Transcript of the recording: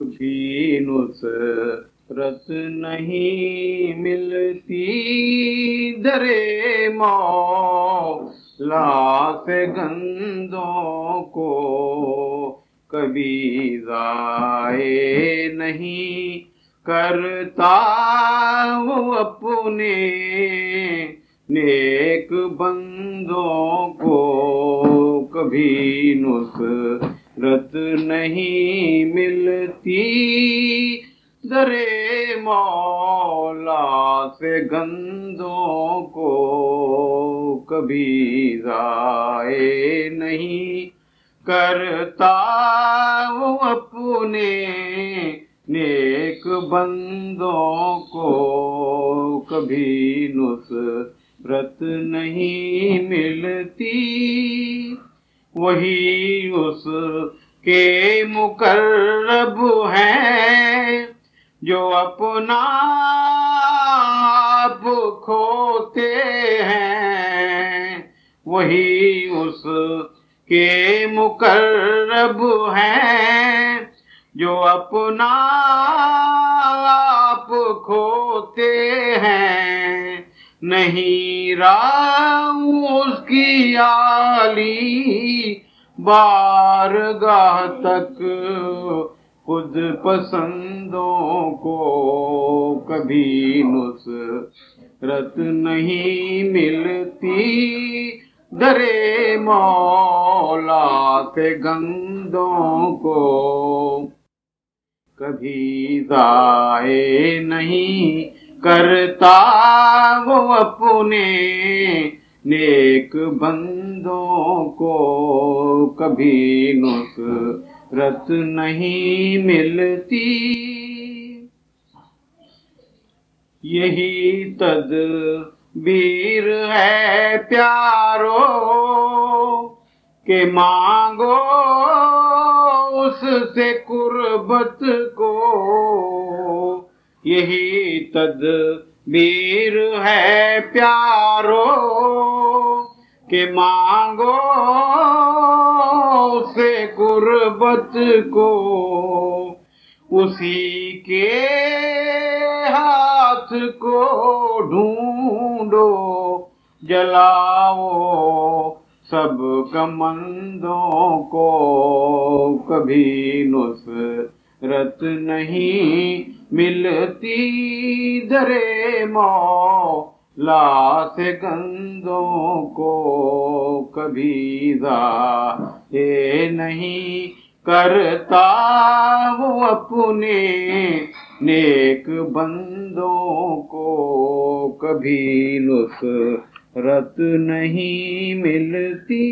بھی نصرت نہیں ملتی درے مولا سے گندوں کو کبھی ضائع نہیں کرتا وہ اپنے نیک بندوں کو کبھی نصرت نہیں ملتی۔ درے مولا سے گندوں کو کبھی ضائع نہیں کرتا۔ وہ اپنے نیک بندوں کو کبھی نصرت نہیں ملتی۔ وہی اس کے مقرب ہیں جو اپنا آپ کھوتے ہیں۔ وہی اس کے مقرب ہیں جو اپنا آپ کھوتے ہیں۔ نہیں رام اس کی آلی بارگاہ تک خود پسندوں کو کبھی نصرت نہیں ملتی۔ درے مولا سے گندوں کو کبھی ضائع نہیں کرتا وہ اپنے نیک بندوں کو کبھی نصرت نہیں ملتی۔ یہی تدبیر ہے پیارو کہ مانگو اس سے قربت کو۔ یہی تدبیر ہے پیارو کہ مانگو سے قربت کو۔ اسی کے ہاتھ کو ڈھونڈو، جلاؤ سب کمندوں کو۔ کبھی نصرت نہیں ملتی درے مولا سے گندوں کو کبھی ضائع نہیں کرتا وہ اپنے نیک بندوں کو کبھی نصرت نہیں ملتی